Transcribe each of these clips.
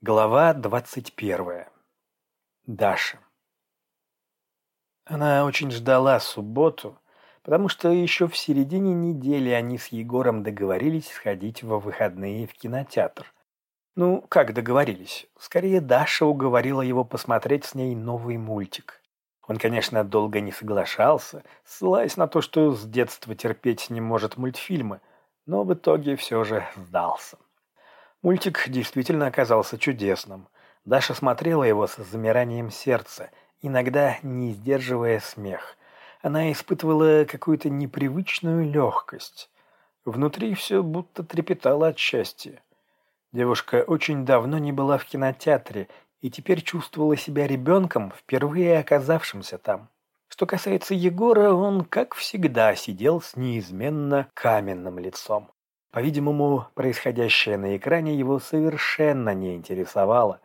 Глава двадцать первая. Даша. Она очень ждала субботу, потому что еще в середине недели они с Егором договорились сходить во выходные в кинотеатр. Ну, как договорились? Скорее, Даша уговорила его посмотреть с ней новый мультик. Он, конечно, долго не соглашался, ссылаясь на то, что с детства терпеть не может мультфильмы, но в итоге все же сдался. Мультик действительно оказался чудесным. Даша смотрела его с замиранием сердца, иногда не сдерживая смех. Она испытывала какую-то непривычную легкость. Внутри все будто трепетало от счастья. Девушка очень давно не была в кинотеатре и теперь чувствовала себя ребенком, впервые оказавшимся там. Что касается Егора, он, как всегда, сидел с неизменно каменным лицом. По-видимому, происходящее на экране его совершенно не интересовало.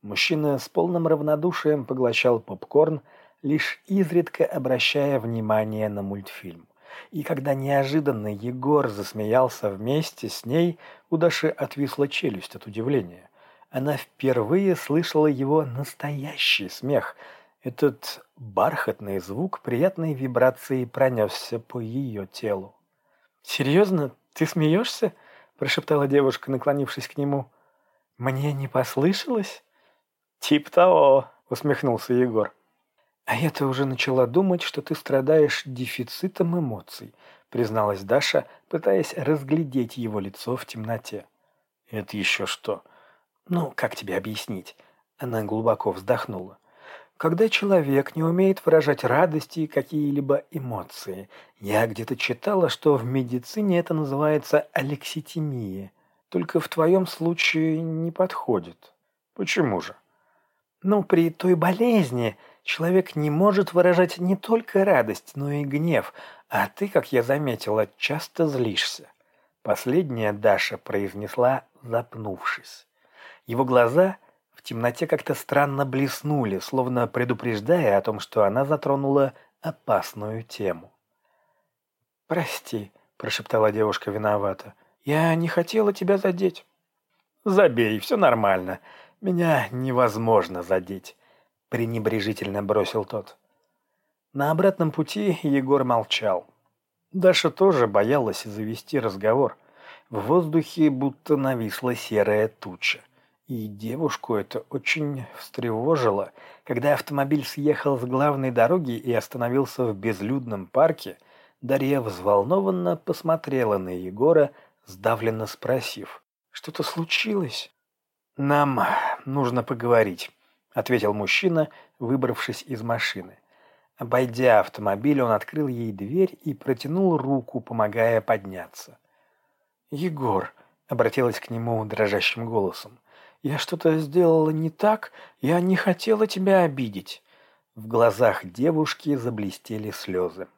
Мужчина с полным равнодушием поглощал попкорн, лишь изредка обращая внимание на мультфильм. И когда неожиданно Егор засмеялся вместе с ней, у Даши отвисла челюсть от удивления. Она впервые слышала его настоящий смех. Этот бархатный звук приятной вибрации пронесся по ее телу. «Серьезно? «Ты смеешься?» – прошептала девушка, наклонившись к нему. «Мне не послышалось?» «Тип того», – усмехнулся Егор. «А я-то уже начала думать, что ты страдаешь дефицитом эмоций», – призналась Даша, пытаясь разглядеть его лицо в темноте. «Это еще что?» «Ну, как тебе объяснить?» Она глубоко вздохнула когда человек не умеет выражать радости и какие-либо эмоции. Я где-то читала, что в медицине это называется алекситимия. Только в твоем случае не подходит. Почему же? Ну, при той болезни человек не может выражать не только радость, но и гнев, а ты, как я заметила, часто злишься. Последняя Даша произнесла, запнувшись. Его глаза – темноте как-то странно блеснули, словно предупреждая о том, что она затронула опасную тему. «Прости», – прошептала девушка виновата, – «я не хотела тебя задеть». «Забей, все нормально. Меня невозможно задеть», – пренебрежительно бросил тот. На обратном пути Егор молчал. Даша тоже боялась завести разговор. В воздухе будто нависла серая туча. И девушку это очень встревожило. Когда автомобиль съехал с главной дороги и остановился в безлюдном парке, Дарья взволнованно посмотрела на Егора, сдавленно спросив, «Что-то случилось?» «Нам нужно поговорить», — ответил мужчина, выбравшись из машины. Обойдя автомобиль, он открыл ей дверь и протянул руку, помогая подняться. «Егор», — обратилась к нему дрожащим голосом, я что-то сделала не так, я не хотела тебя обидеть». В глазах девушки заблестели слезы.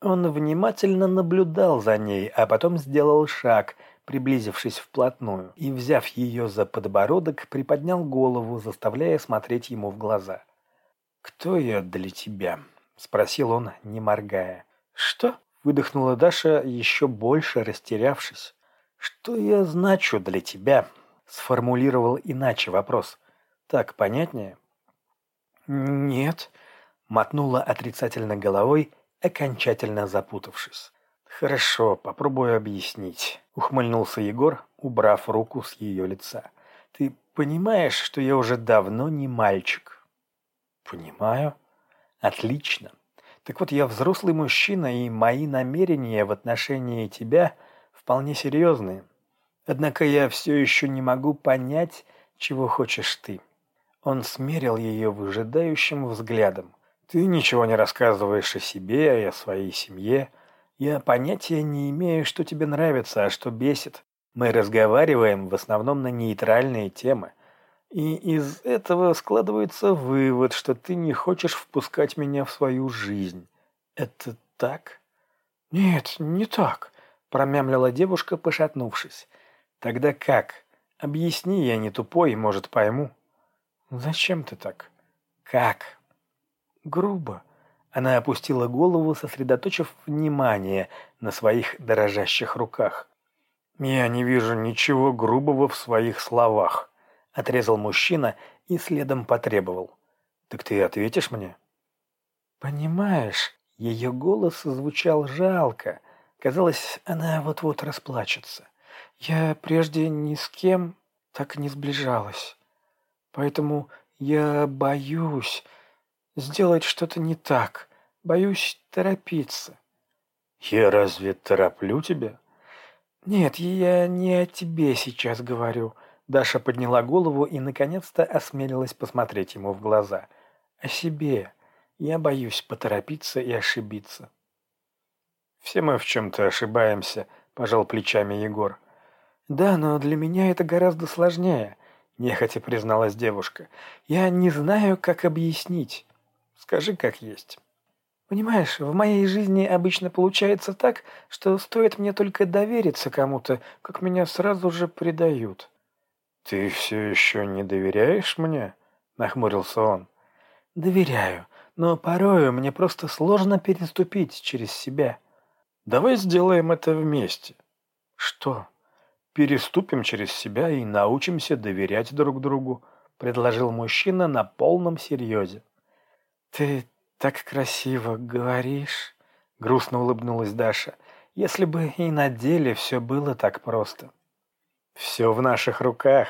Он внимательно наблюдал за ней, а потом сделал шаг, приблизившись вплотную, и, взяв ее за подбородок, приподнял голову, заставляя смотреть ему в глаза. «Кто я для тебя?» — спросил он, не моргая. «Что?» — выдохнула Даша, еще больше растерявшись. «Что я значу для тебя?» Сформулировал иначе вопрос. Так понятнее? Нет, мотнула отрицательно головой, окончательно запутавшись. Хорошо, попробую объяснить, ухмыльнулся Егор, убрав руку с ее лица. Ты понимаешь, что я уже давно не мальчик? Понимаю. Отлично. Так вот, я взрослый мужчина, и мои намерения в отношении тебя вполне серьезные. Однако я все еще не могу понять, чего хочешь ты. Он смерил ее выжидающим взглядом. Ты ничего не рассказываешь о себе и о своей семье. Я понятия не имею, что тебе нравится, а что бесит. Мы разговариваем в основном на нейтральные темы. И из этого складывается вывод, что ты не хочешь впускать меня в свою жизнь. Это так? Нет, не так, промямлила девушка, пошатнувшись. Тогда как? Объясни, я не тупой, может, пойму. Зачем ты так? Как? Грубо. Она опустила голову, сосредоточив внимание на своих дорожащих руках. «Я не вижу ничего грубого в своих словах», — Отрезал мужчина и следом потребовал. «Так ты ответишь мне?» «Понимаешь, ее голос звучал жалко. Казалось, она вот-вот расплачется. Я прежде ни с кем так не сближалась. Поэтому я боюсь сделать что-то не так. Боюсь торопиться. Я разве тороплю тебя? Нет, я не о тебе сейчас говорю. Даша подняла голову и наконец-то осмелилась посмотреть ему в глаза. О себе. Я боюсь поторопиться и ошибиться. Все мы в чем-то ошибаемся, пожал плечами Егор. Да, но для меня это гораздо сложнее, нехотя призналась девушка. Я не знаю, как объяснить. Скажи, как есть. Понимаешь, в моей жизни обычно получается так, что стоит мне только довериться кому-то, как меня сразу же предают. Ты все еще не доверяешь мне? Нахмурился он. Доверяю, но порою мне просто сложно переступить через себя. Давай сделаем это вместе. Что? Переступим через себя и научимся доверять друг другу, предложил мужчина на полном серьезе. Ты так красиво говоришь, грустно улыбнулась Даша. Если бы и на деле все было так просто. Все в наших руках.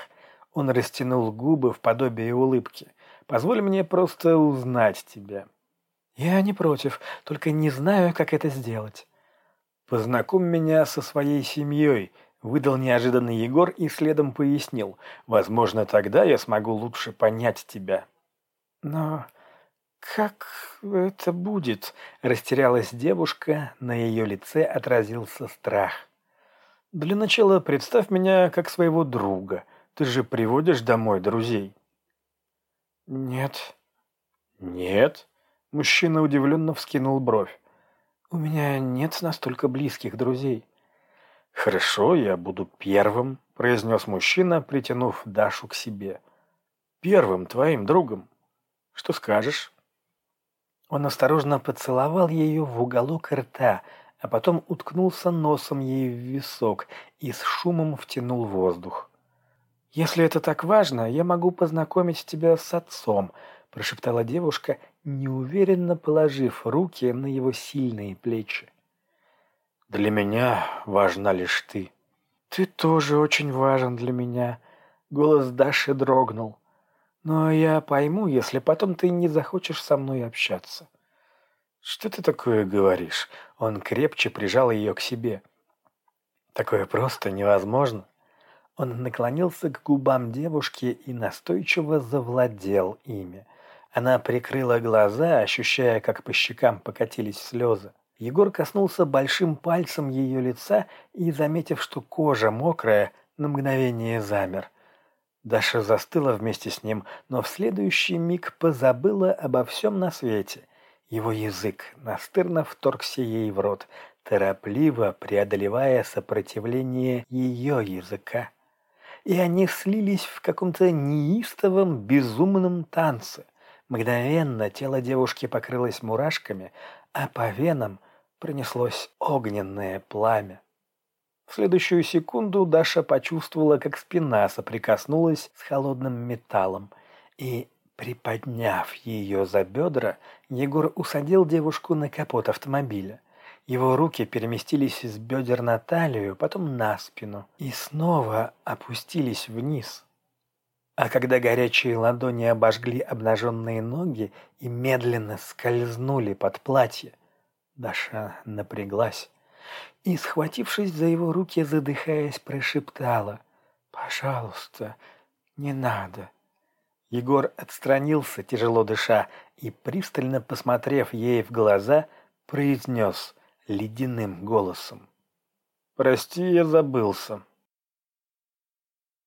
Он растянул губы в подобие улыбки. Позволь мне просто узнать тебя. Я не против, только не знаю, как это сделать. Познакомь меня со своей семьей, выдал неожиданный Егор и следом пояснил. Возможно, тогда я смогу лучше понять тебя. Но как это будет? Растерялась девушка, на ее лице отразился страх. Для начала представь меня как своего друга. Ты же приводишь домой друзей. «Нет». «Нет?» Мужчина удивленно вскинул бровь. «У меня нет настолько близких друзей». «Хорошо, я буду первым», — произнес мужчина, притянув Дашу к себе. «Первым твоим другом. Что скажешь?» Он осторожно поцеловал ее в уголок рта, а потом уткнулся носом ей в висок и с шумом втянул воздух. «Если это так важно, я могу познакомить тебя с отцом», – прошептала девушка, неуверенно положив руки на его сильные плечи. «Для меня важна лишь ты». «Ты тоже очень важен для меня», – голос Даши дрогнул. «Но я пойму, если потом ты не захочешь со мной общаться». «Что ты такое говоришь?» Он крепче прижал ее к себе. «Такое просто невозможно». Он наклонился к губам девушки и настойчиво завладел ими. Она прикрыла глаза, ощущая, как по щекам покатились слезы. Егор коснулся большим пальцем ее лица и, заметив, что кожа мокрая, на мгновение замер. Даша застыла вместе с ним, но в следующий миг позабыла обо всем на свете. Его язык настырно вторгся ей в рот, торопливо преодолевая сопротивление ее языка и они слились в каком-то неистовом, безумном танце. Мгновенно тело девушки покрылось мурашками, а по венам пронеслось огненное пламя. В следующую секунду Даша почувствовала, как спина соприкоснулась с холодным металлом, и, приподняв ее за бедра, Егор усадил девушку на капот автомобиля. Его руки переместились с бедер на талию, потом на спину и снова опустились вниз. А когда горячие ладони обожгли обнаженные ноги и медленно скользнули под платье, Даша напряглась и, схватившись за его руки, задыхаясь, прошептала «Пожалуйста, не надо». Егор отстранился, тяжело дыша, и, пристально посмотрев ей в глаза, произнес ледяным голосом. «Прости, я забылся.